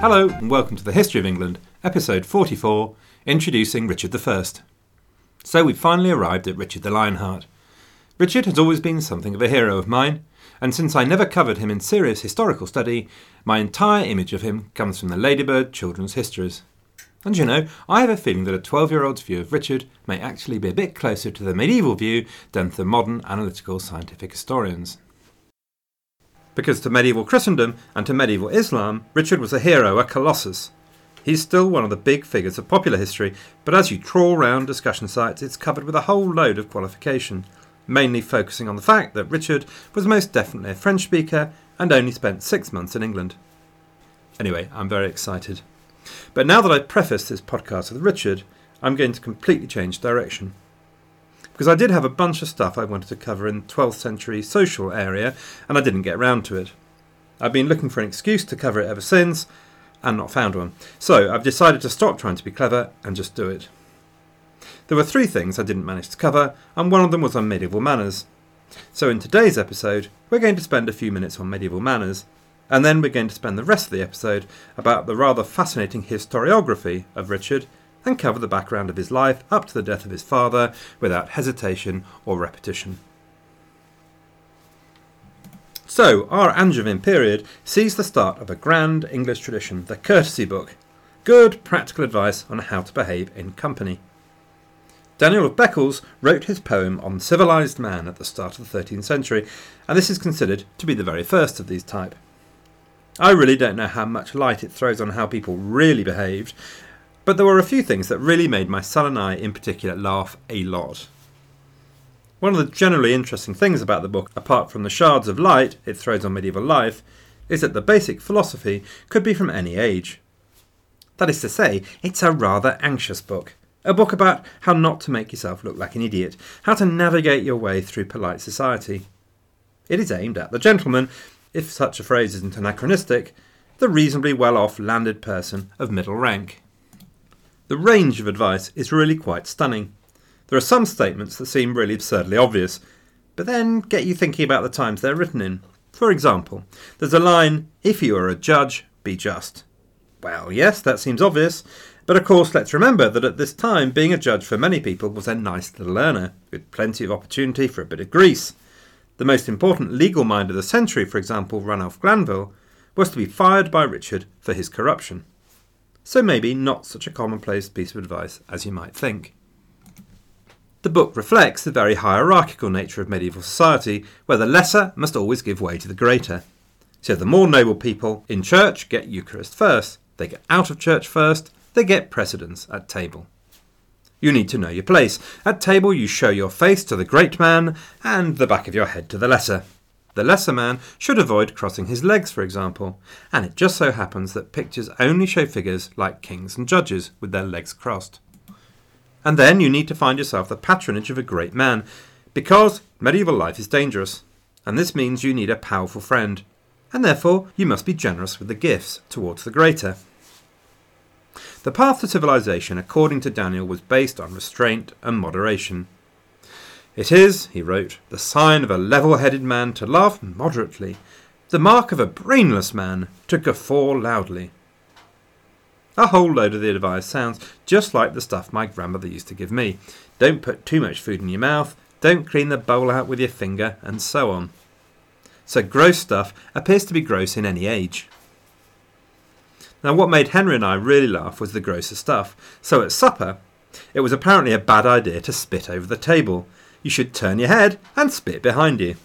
Hello, and welcome to the History of England, episode 44, introducing Richard I. So we've finally arrived at Richard the Lionheart. Richard has always been something of a hero of mine, and since I never covered him in serious historical study, my entire image of him comes from the Ladybird children's histories. And you know, I have a feeling that a 12 year old's view of Richard may actually be a bit closer to the medieval view than to the modern analytical scientific historians. Because to medieval Christendom and to medieval Islam, Richard was a hero, a colossus. He's still one of the big figures of popular history, but as you trawl round discussion sites, it's covered with a whole load of qualification, mainly focusing on the fact that Richard was most definitely a French speaker and only spent six months in England. Anyway, I'm very excited. But now that I've prefaced this podcast with Richard, I'm going to completely change direction because I did have a bunch of stuff I wanted to cover in the 12th century social area, and I didn't get round to it. I've been looking for an excuse to cover it ever since, and not found one. So I've decided to stop trying to be clever and just do it. There were three things I didn't manage to cover, and one of them was on medieval manners. So in today's episode, we're going to spend a few minutes on medieval manners, and then we're going to spend the rest of the episode about the rather fascinating historiography of Richard and cover the background of his life up to the death of his father without hesitation or repetition. So, our Angevin period sees the start of a grand English tradition, the Courtesy Book, good practical advice on how to behave in company. Daniel of Beccles wrote his poem on civilised man at the start of the 13th century, and this is considered to be the very first of these type. I really don't know how much light it throws on how people really behaved, but there were a few things that really made my son and I in particular laugh a lot. One of the generally interesting things about the book, apart from the shards of light it throws on medieval life, is that the basic philosophy could be from any age. That is to say, it's a rather anxious book. A book about how not to make yourself look like an idiot, how to navigate your way through polite society. It is aimed at the gentleman, if such a phrase isn't anachronistic, the reasonably well off landed person of middle rank. The range of advice is really quite stunning. There are some statements that seem really absurdly obvious, but then get you thinking about the times they're written in. For example, there's a line, If you are a judge, be just. Well, yes, that seems obvious, but of course, let's remember that at this time, being a judge for many people was a nice little earner, with plenty of opportunity for a bit of grease. The most important legal mind of the century, for example, Ranulph Glanville, was to be fired by Richard for his corruption so maybe not such a commonplace piece of advice as you might think. The book reflects the very hierarchical nature of medieval society, where the lesser must always give way to the greater. So the more noble people in church get Eucharist first, they get out of church first, they get precedence at table. You need to know your place. At table, you show your face to the great man and the back of your head to the lesser. The lesser man should avoid crossing his legs, for example, and it just so happens that pictures only show figures like kings and judges with their legs crossed. And then you need to find yourself the patronage of a great man, because medieval life is dangerous, and this means you need a powerful friend, and therefore you must be generous with the gifts towards the greater. The path to civilization, according to Daniel, was based on restraint and moderation. It is, he wrote, the sign of a level headed man to laugh moderately, the mark of a brainless man to guffaw loudly. A whole load of the advice sounds just like the stuff my grandmother used to give me. Don't put too much food in your mouth, don't clean the bowl out with your finger, and so on. So gross stuff appears to be gross in any age. Now, what made Henry and I really laugh was the grosser stuff. So at supper, it was apparently a bad idea to spit over the table, you should turn your head and spit behind you.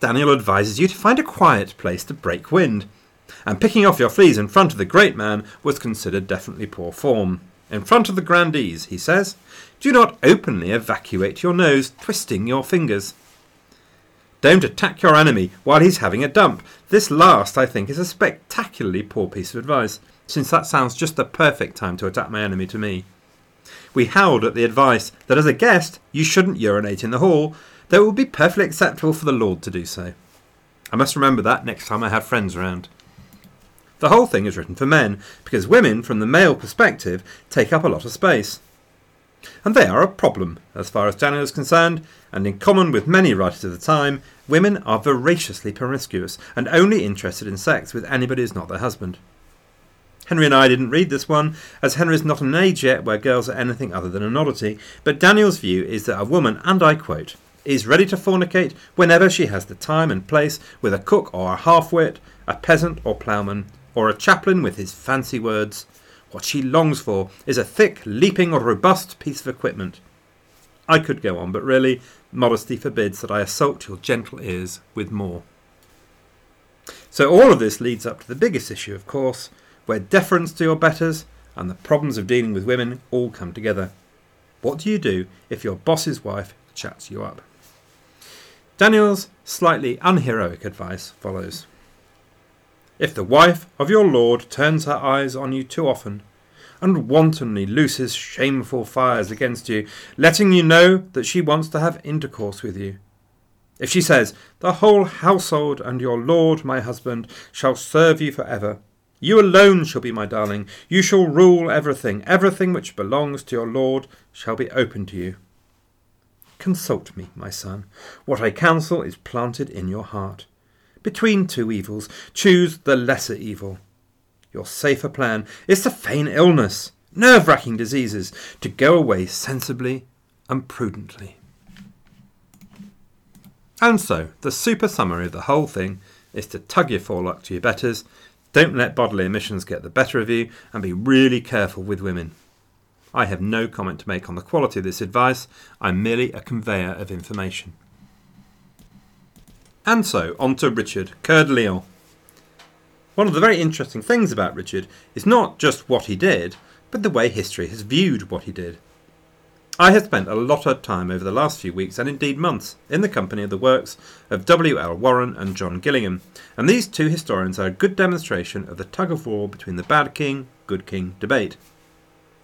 Daniel advises you to find a quiet place to break wind, and picking off your fleas in front of the great man was considered definitely poor form. In front of the grandees, he says, do not openly evacuate your nose, twisting your fingers. Don't attack your enemy while he's having a dump. This last, I think, is a spectacularly poor piece of advice, since that sounds just the perfect time to attack my enemy to me we howled at the advice that as a guest you shouldn't urinate in the hall, though it would be perfectly acceptable for the Lord to do so. I must remember that next time I have friends around. The whole thing is written for men, because women, from the male perspective, take up a lot of space. And they are a problem, as far as Daniel is concerned, and in common with many writers of the time, women are voraciously promiscuous and only interested in sex with anybody who's not their husband. Henry and I didn't read this one, as Henry's not an age yet where girls are anything other than an oddity, but Daniel's view is that a woman, and I quote, is ready to fornicate whenever she has the time and place with a cook or a half-wit, a peasant or ploughman, or a chaplain with his fancy words. What she longs for is a thick, leaping, or robust piece of equipment. I could go on, but really, modesty forbids that I assault your gentle ears with more. So all of this leads up to the biggest issue, of course, where deference to your betters and the problems of dealing with women all come together. What do you do if your boss's wife chats you up? Daniel's slightly unheroic advice follows. If the wife of your lord turns her eyes on you too often, and wantonly looses shameful fires against you, letting you know that she wants to have intercourse with you. If she says, The whole household and your lord, my husband, shall serve you for ever, you alone shall be my darling. You shall rule everything. Everything which belongs to your Lord shall be open to you. Consult me, my son. What I counsel is planted in your heart. Between two evils, choose the lesser evil. Your safer plan is to feign illness, nerve wracking diseases, to go away sensibly and prudently. And so, the super summary of the whole thing is to tug your forelock to your betters don't let bodily emissions get the better of you, and be really careful with women. I have no comment to make on the quality of this advice, I'm merely a conveyor of information. And so, on to Richard, Coeur de Lion. One of the very interesting things about Richard is not just what he did, but the way history has viewed what he did. I have spent a lot of time over the last few weeks, and indeed months, in the company of the works of W. L. Warren and John Gillingham, and these two historians are a good demonstration of the tug of war between the bad king, good king debate.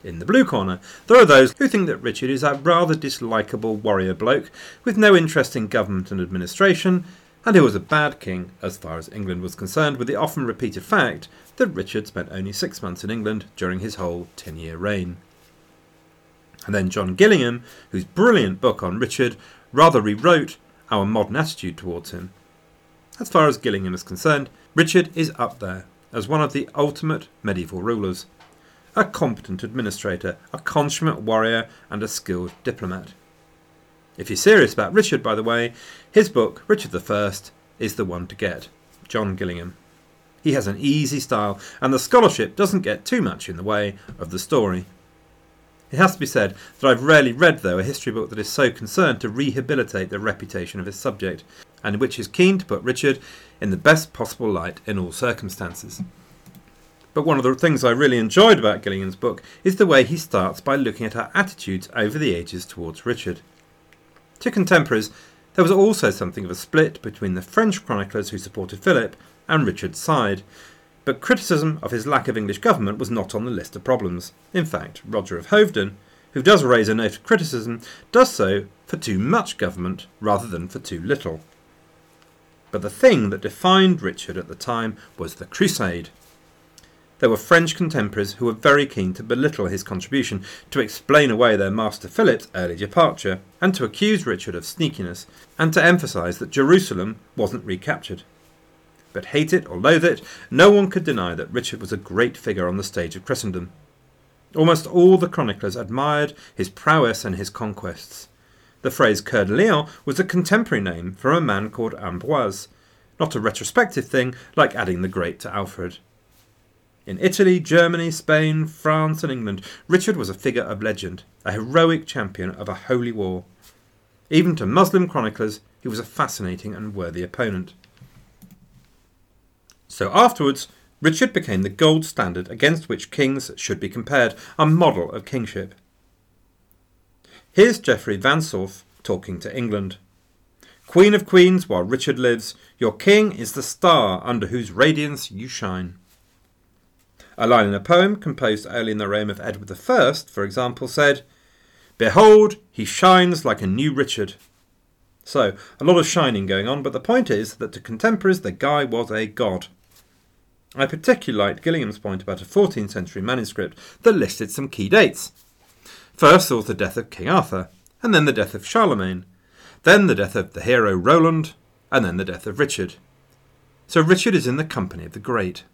In the blue corner, there are those who think that Richard is a rather dislikable warrior bloke with no interest in government and administration, and who was a bad king as far as England was concerned, with the often repeated fact that Richard spent only six months in England during his whole ten year reign. And then John Gillingham, whose brilliant book on Richard rather rewrote our modern attitude towards him. As far as Gillingham is concerned, Richard is up there as one of the ultimate medieval rulers. A competent administrator, a consummate warrior, and a skilled diplomat. If you're serious about Richard, by the way, his book, Richard I, is the one to get. John Gillingham. He has an easy style, and the scholarship doesn't get too much in the way of the story. It has to be said that I've rarely read, though, a history book that is so concerned to rehabilitate the reputation of its subject, and which is keen to put Richard in the best possible light in all circumstances. But one of the things I really enjoyed about Gillingham's book is the way he starts by looking at our attitudes over the ages towards Richard. To contemporaries, there was also something of a split between the French chroniclers who supported Philip and Richard's side, but criticism of his lack of English government was not on the list of problems. In fact, Roger of Hoveden, who does raise a note of criticism, does so for too much government rather than for too little. But the thing that defined Richard at the time was the Crusade. There were French contemporaries who were very keen to belittle his contribution, to explain away their master Philip's early departure, and to accuse Richard of sneakiness, and to emphasise that Jerusalem wasn't recaptured. But hate it or loathe it, no one could deny that Richard was a great figure on the stage of Christendom. Almost all the chroniclers admired his prowess and his conquests. The phrase Coeur de Lion was a contemporary name for a man called Ambroise, not a retrospective thing like adding the Great to Alfred. In Italy, Germany, Spain, France, and England, Richard was a figure of legend, a heroic champion of a holy war. Even to Muslim chroniclers, he was a fascinating and worthy opponent. So afterwards, Richard became the gold standard against which kings should be compared, a model of kingship. Here's Geoffrey Vinsauf talking to England. Queen of queens, while Richard lives, your king is the star under whose radiance you shine. A line in a poem composed early in the reign of Edward I, for example, said, Behold, he shines like a new Richard. So, a lot of shining going on, but the point is that to contemporaries the guy was a god. I particularly liked Gillingham's point about a 14th century manuscript that listed some key dates. First there was the death of King Arthur, and then the death of Charlemagne, then the death of the hero Roland, and then the death of Richard. So Richard is in the company of the great.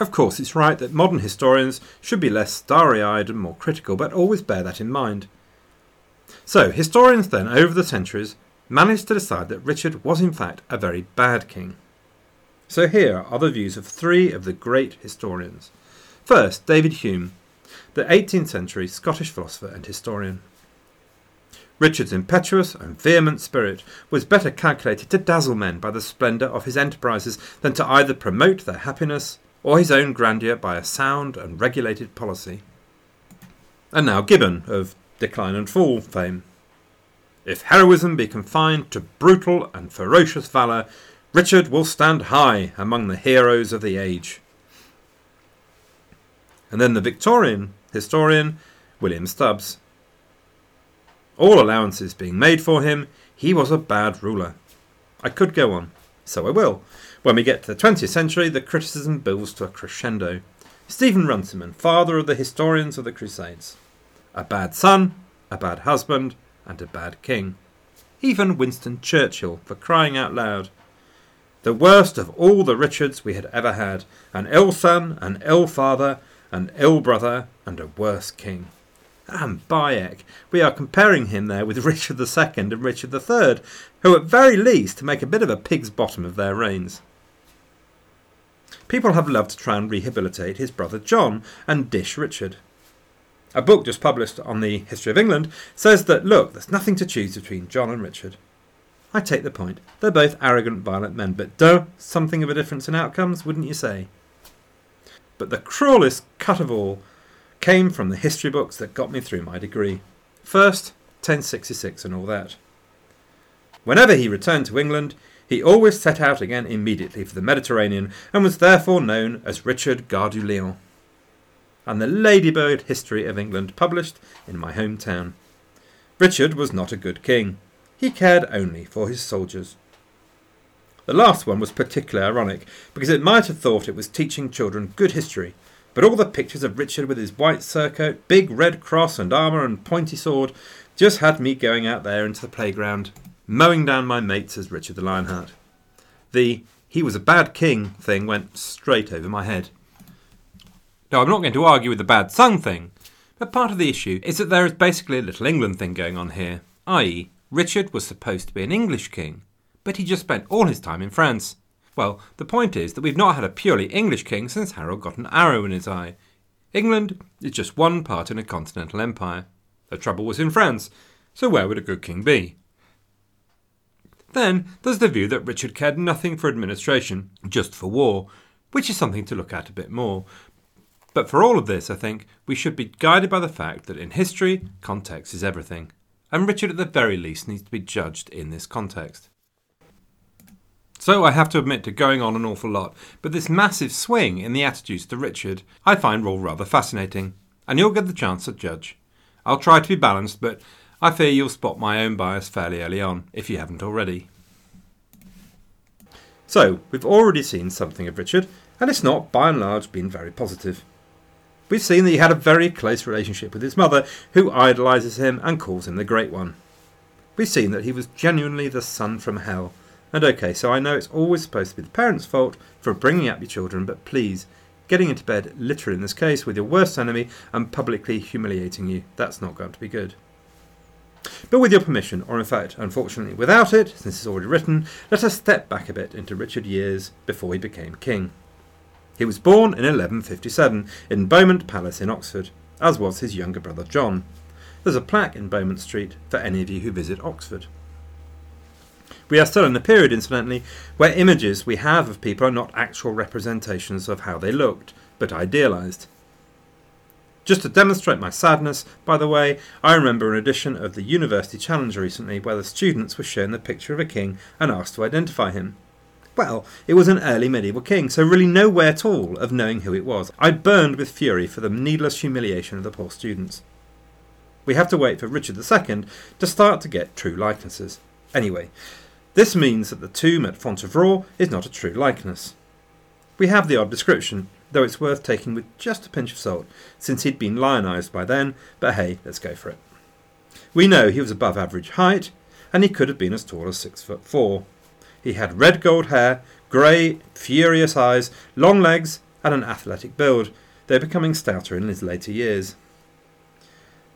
Of course, it's right that modern historians should be less starry eyed and more critical, but always bear that in mind. So, historians then, over the centuries, managed to decide that Richard was in fact a very bad king. So, here are the views of three of the great historians. First, David Hume, the 18th century Scottish philosopher and historian. Richard's impetuous and vehement spirit was better calculated to dazzle men by the splendour of his enterprises than to either promote their happiness or his own grandeur by a sound and regulated policy. And now Gibbon, of Decline and Fall fame. If heroism be confined to brutal and ferocious valour, Richard will stand high among the heroes of the age. And then the Victorian historian, William Stubbs, all allowances being made for him, he was a bad ruler. I could go on, so I will. When we get to the 20th century, the criticism builds to a crescendo. Stephen Runciman, father of the historians of the Crusades. A bad son, a bad husband, and a bad king. Even Winston Churchill, for crying out loud. The worst of all the Richards we had ever had an ill son, an ill father, an ill brother, and a worse king and Bayek. We are comparing him there with Richard II and Richard III, who at very least make a bit of a pig's bottom of their reigns. People have loved to try and rehabilitate his brother John and dish Richard. A book just published on the history of England says that, look, there's nothing to choose between John and Richard. I take the point. They're both arrogant, violent men, but duh, something of a difference in outcomes, wouldn't you say? But the cruelest cut of all came from the history books that got me through my degree. First, 1066 and all that. Whenever he returned to England, he always set out again immediately for the Mediterranean and was therefore known as Richard de And the Ladybird History of England published in my hometown. Richard was not a good king. He cared only for his soldiers. The last one was particularly ironic, because it might have thought it was teaching children good history but all the pictures of Richard with his white surcoat, big red cross and armour and pointy sword just had me going out there into the playground, mowing down my mates as Richard the Lionheart. The he was a bad king thing went straight over my head. Now, I'm not going to argue with the bad son thing, but part of the issue is that there is basically a little England thing going on here, i.e., Richard was supposed to be an English king, but he just spent all his time in France. Well, the point is that we've not had a purely English king since Harold got an arrow in his eye. England is just one part in a continental empire. The trouble was in France, so where would a good king be? Then there's the view that Richard cared nothing for administration, just for war, which is something to look at a bit more. But for all of this, I think we should be guided by the fact that in history, context is everything. And Richard, at the very least, needs to be judged in this context. So I have to admit to going on an awful lot, but this massive swing in the attitudes to Richard I find all rather fascinating, and you'll get the chance to judge. I'll try to be balanced, but I fear you'll spot my own bias fairly early on, if you haven't already. So, we've already seen something of Richard, and it's not, by and large, been very positive. We've seen that he had a very close relationship with his mother, who idolises him and calls him the Great One. We've seen that he was genuinely the son from hell, and okay, so I know it's always supposed to be the parents' fault for bringing up your children, but please, getting into bed, literally in this case, with your worst enemy and publicly humiliating you, that's not going to be good. But with your permission, or in fact, unfortunately without it, since it's already written, let us step back a bit into Richard years before he became king. He was born in 1157 in Beaumont Palace in Oxford, as was his younger brother John. There's a plaque in Beaumont Street for any of you who visit Oxford. We are still in a period, incidentally, where images we have of people are not actual representations of how they looked, but idealised. Just to demonstrate my sadness, by the way, I remember an edition of the University Challenge recently where the students were shown the picture of a king and asked to identify him. Well, it was an early medieval king, so really no way at all of knowing who it was. I burned with fury for the needless humiliation of the poor students. We have to wait for Richard II to start to get true likenesses. Anyway, this means that the tomb at Fontevraud is not a true likeness. We have the odd description, though it's worth taking with just a pinch of salt, since he'd been lionised by then, but hey, let's go for it. We know he was above average height, and he could have been as tall as six foot four. He had red gold hair, grey, furious eyes, long legs, and an athletic build, though becoming stouter in his later years.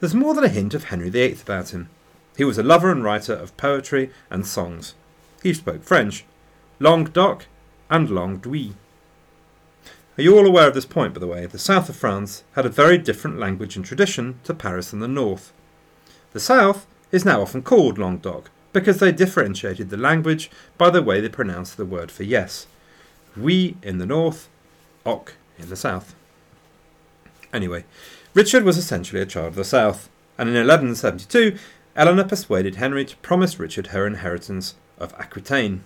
There's more than a hint of Henry VIII about him. He was a lover and writer of poetry and songs. He spoke French, Languedoc and Languedoc. Are you all aware of this point, by the way? The south of France had a very different language and tradition to Paris and the north. The south is now often called Languedoc because they differentiated the language by the way they pronounced the word for yes. Oui in the north, oc in the south. Anyway, Richard was essentially a child of the south, and in 1172 Eleanor persuaded Henry to promise Richard her inheritance of Aquitaine.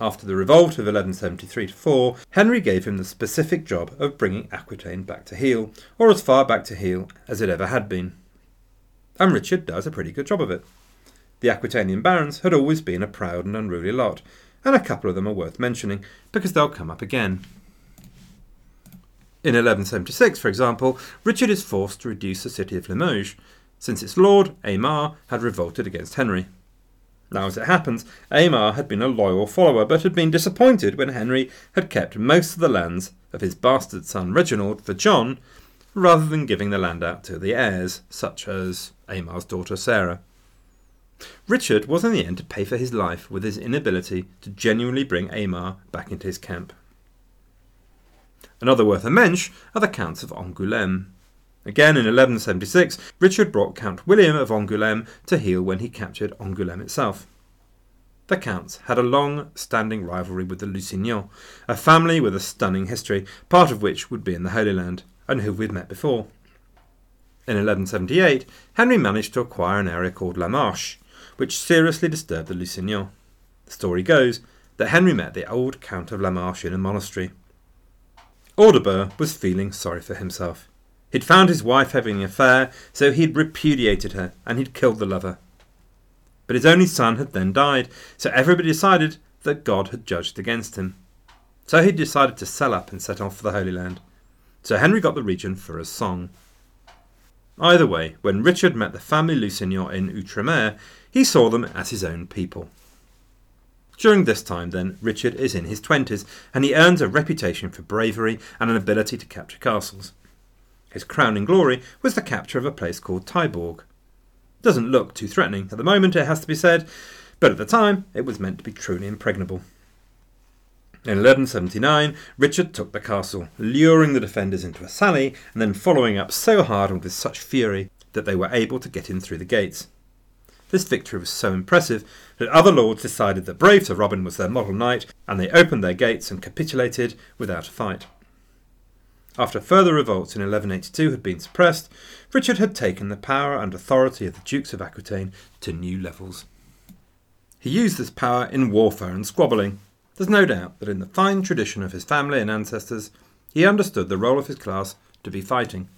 After the revolt of 1173 4, Henry gave him the specific job of bringing Aquitaine back to heel, or as far back to heel as it ever had been. And Richard does a pretty good job of it. The Aquitanian barons had always been a proud and unruly lot, and a couple of them are worth mentioning because they'll come up again. In 1176, for example, Richard is forced to reduce the city of Limoges, since its lord, Aymar, had revolted against Henry. Now, as it happens, Aymar had been a loyal follower, but had been disappointed when Henry had kept most of the lands of his bastard son Reginald for John, rather than giving the land out to the heirs, such as Aymar's daughter Sarah. Richard was in the end to pay for his life with his inability to genuinely bring Aymar back into his camp. Another worth a mention are the Counts of Angoulême. Again, in 1176, Richard brought Count William of Angoulême to heel when he captured Angoulême itself. The Counts had a long standing rivalry with the Lusignans, a family with a stunning history, part of which would be in the Holy Land, and who we'd met before. In 1178, Henry managed to acquire an area called La Marche, which seriously disturbed the Lusignans. The story goes that Henry met the old Count of La Marche in a monastery. Audebert was feeling sorry for himself. He'd found his wife having an affair, so he'd repudiated her and he'd killed the lover. But his only son had then died, so everybody decided that God had judged against him. So he decided to sell up and set off for the Holy Land. So Henry got the region for a song. Either way, when Richard met the family Lusignan in Outremer, he saw them as his own people. During this time, then, Richard is in his twenties, and he earns a reputation for bravery and an ability to capture castles. His crowning glory was the capture of a place called Taillebourg. Doesn't look too threatening at the moment, it has to be said, but at the time it was meant to be truly impregnable. In 1179, Richard took the castle, luring the defenders into a sally and then following up so hard and with such fury that they were able to get in through the gates. This victory was so impressive that other lords decided that brave Sir Robin was their model knight, and they opened their gates and capitulated without a fight. After further revolts in 1182 had been suppressed, Richard had taken the power and authority of the Dukes of Aquitaine to new levels. He used this power in warfare and squabbling. There's no doubt that in the fine tradition of his family and ancestors, he understood the role of his class to be fighting.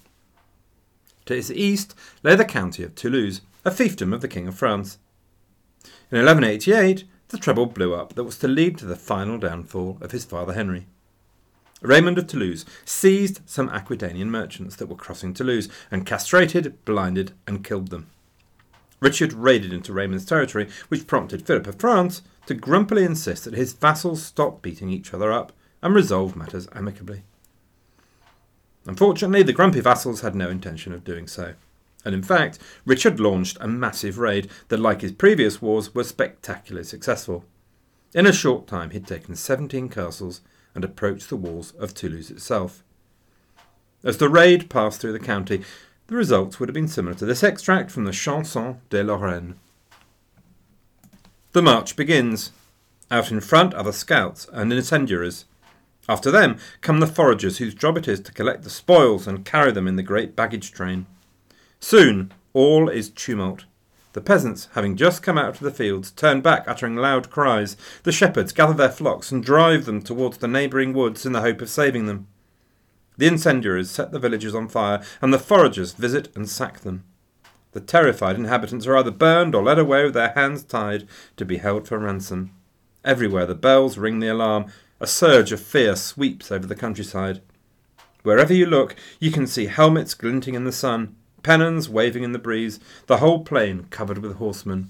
To his east lay the county of Toulouse, a fiefdom of the King of France. In 1188, the trouble blew up that was to lead to the final downfall of his father Henry. Raymond of Toulouse seized some Aquitanian merchants that were crossing Toulouse and castrated, blinded, and killed them. Richard raided into Raymond's territory, which prompted Philip of France to grumpily insist that his vassals stop beating each other up and resolve matters amicably. Unfortunately, the grumpy vassals had no intention of doing so. And in fact, Richard launched a massive raid that, like his previous wars, was spectacularly successful. In a short time, he'd taken 17 castles and approached the walls of Toulouse itself. As the raid passed through the county, the results would have been similar to this extract from the Chanson de Lorraine. The march begins. Out in front are the scouts and incendiaries. After them come the foragers whose job it is to collect the spoils and carry them in the great baggage train. Soon all is tumult. The peasants, having just come out of the fields, turn back uttering loud cries. The shepherds gather their flocks and drive them towards the neighbouring woods in the hope of saving them. The incendiaries set the villages on fire, and the foragers visit and sack them. The terrified inhabitants are either burned or led away with their hands tied to be held for ransom. Everywhere the bells ring the alarm. A surge of fear sweeps over the countryside. Wherever you look, you can see helmets glinting in the sun, pennons waving in the breeze, the whole plain covered with horsemen.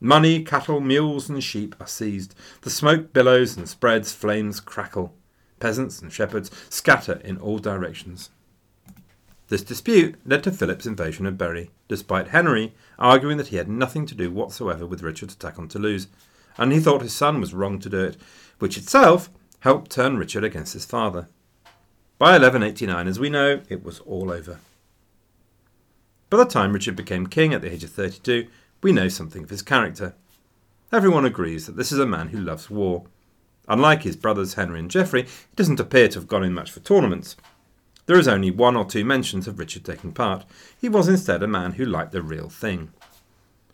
Money, cattle, mules, and sheep are seized. The smoke billows and spreads, flames crackle. peasants and shepherds scatter in all directions. This dispute led to Philip's invasion of Berry, despite Henry arguing that he had nothing to do whatsoever with Richard's attack on Toulouse, and he thought his son was wrong to do it, which itself helped turn Richard against his father. By 1189, as we know, it was all over. By the time Richard became king at the age of 32, we know something of his character. Everyone agrees that this is a man who loves war. Unlike his brothers Henry and Geoffrey, he doesn't appear to have gone in much for tournaments, there is only one or two mentions of Richard taking part. He was instead a man who liked the real thing.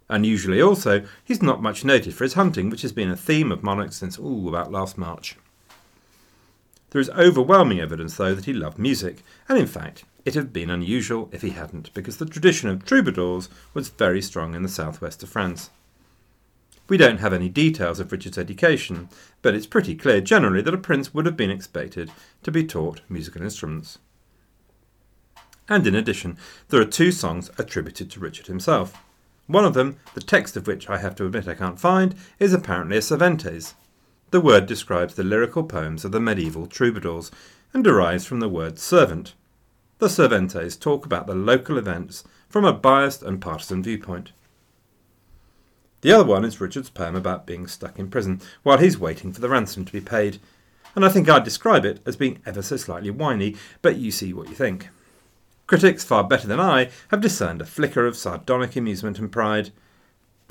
Unusually also, he's not much noted for his hunting, which has been a theme of monarchs since, ooh, about last March. There is overwhelming evidence, though, that he loved music, and in fact, it had been unusual if he hadn't, because the tradition of troubadours was very strong in the southwest of France. We don't have any details of Richard's education, but it's pretty clear generally that a prince would have been expected to be taught musical instruments and in addition, there are two songs attributed to Richard himself. One of them, the text of which I have to admit I can't find, is apparently a sirventes. The word describes the lyrical poems of the medieval troubadours and derives from the word servant. The sirventes talk about the local events from a biased and partisan viewpoint. The other one is Richard's poem about being stuck in prison while he's waiting for the ransom to be paid, and I think I'd describe it as being ever so slightly whiny, but you see what you think. Critics far better than I have discerned a flicker of sardonic amusement and pride.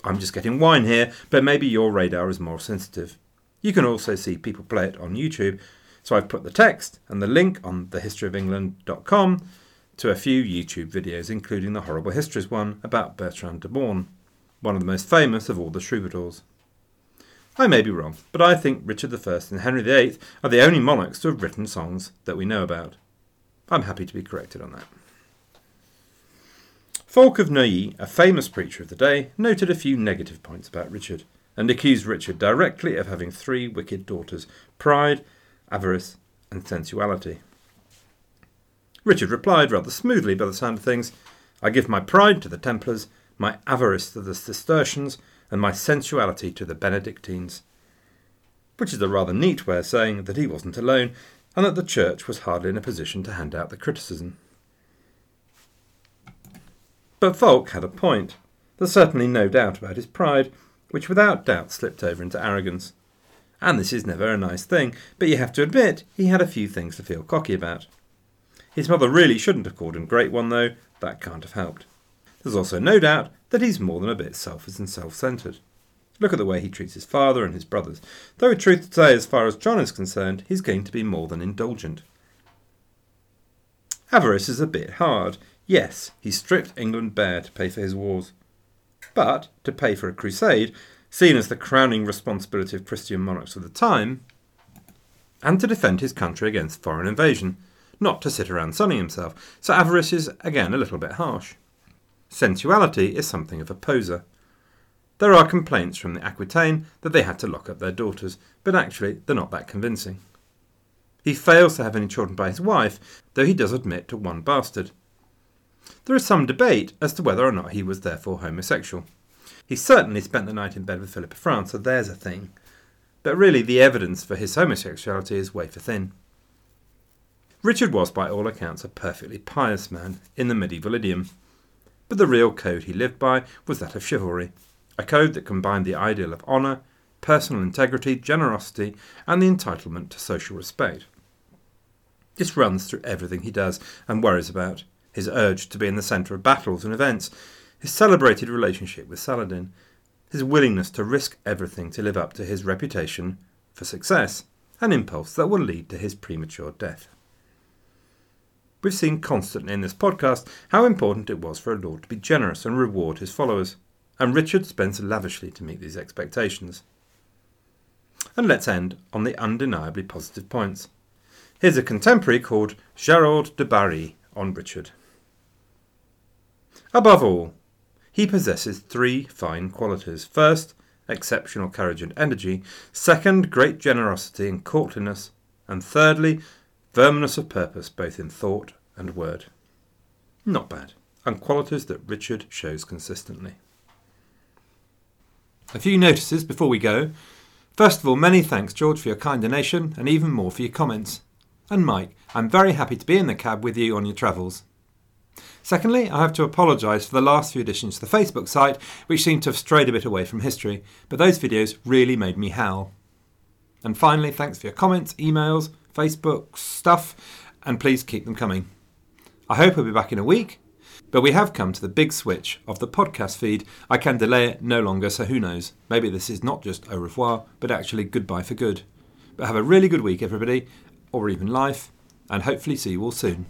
I'm just getting wine here, but maybe your radar is more sensitive. You can also see people play it on YouTube, so I've put the text and the link on thehistoryofengland.com to a few YouTube videos, including the Horrible Histories one about Bertrand de Born, one of the most famous of all the troubadours. I may be wrong, but I think Richard I and Henry VIII are the only monarchs to have written songs that we know about. I'm happy to be corrected on that. Fulk of Neuilly, a famous preacher of the day, noted a few negative points about Richard, and accused Richard directly of having three wicked daughters pride, avarice, and sensuality. Richard replied rather smoothly by the sound of things I give my pride to the Templars, my avarice to the Cistercians, and my sensuality to the Benedictines. Which is a rather neat way of saying that he wasn't alone, and that the Church was hardly in a position to hand out the criticism. But Fulk had a point. There's certainly no doubt about his pride, which without doubt slipped over into arrogance. And this is never a nice thing, but you have to admit he had a few things to feel cocky about. His mother really shouldn't have called him Great One, though, that can't have helped. There's also no doubt that he's more than a bit selfish and self centred. Look at the way he treats his father and his brothers, though, truth to say, as far as John is concerned, he's going to be more than indulgent. Avarice is a bit hard. Yes, he stripped England bare to pay for his wars. But to pay for a crusade, seen as the crowning responsibility of Christian monarchs of the time, and to defend his country against foreign invasion, not to sit around sunning himself. So avarice is, again, a little bit harsh. Sensuality is something of a poser. There are complaints from the Aquitaine that they had to lock up their daughters, but actually they're not that convincing. He fails to have any children by his wife, though he does admit to one bastard. There is some debate as to whether or not he was therefore homosexual. He certainly spent the night in bed with Philip of France, so there's a thing. But really, the evidence for his homosexuality is wafer thin. Richard was, by all accounts, a perfectly pious man in the medieval idiom. But the real code he lived by was that of chivalry, a code that combined the ideal of honour, personal integrity, generosity, and the entitlement to social respect. This runs through everything he does and worries about his urge to be in the centre of battles and events, his celebrated relationship with Saladin, his willingness to risk everything to live up to his reputation for success, an impulse that will lead to his premature death. We've seen constantly in this podcast how important it was for a lord to be generous and reward his followers, and Richard spends lavishly to meet these expectations. And let's end on the undeniably positive points. Here's a contemporary called Gerald de Barry on Richard. Above all, he possesses three fine qualities. First, exceptional courage and energy. Second, great generosity and courtliness. And thirdly, firmness of purpose both in thought and word. Not bad, and qualities that Richard shows consistently. A few notices before we go. First of all, many thanks, George, for your kind donation, and even more for your comments. And Mike, I'm very happy to be in the cab with you on your travels. Secondly, I have to apologise for the last few additions to the Facebook site, which seem to have strayed a bit away from history, but those videos really made me howl. And finally, thanks for your comments, emails, Facebook stuff, and please keep them coming. I hope I'll be back in a week, but we have come to the big switch of the podcast feed. I can delay it no longer, so who knows? Maybe this is not just au revoir, but actually goodbye for good. But have a really good week, everybody, or even life, and hopefully see you all soon.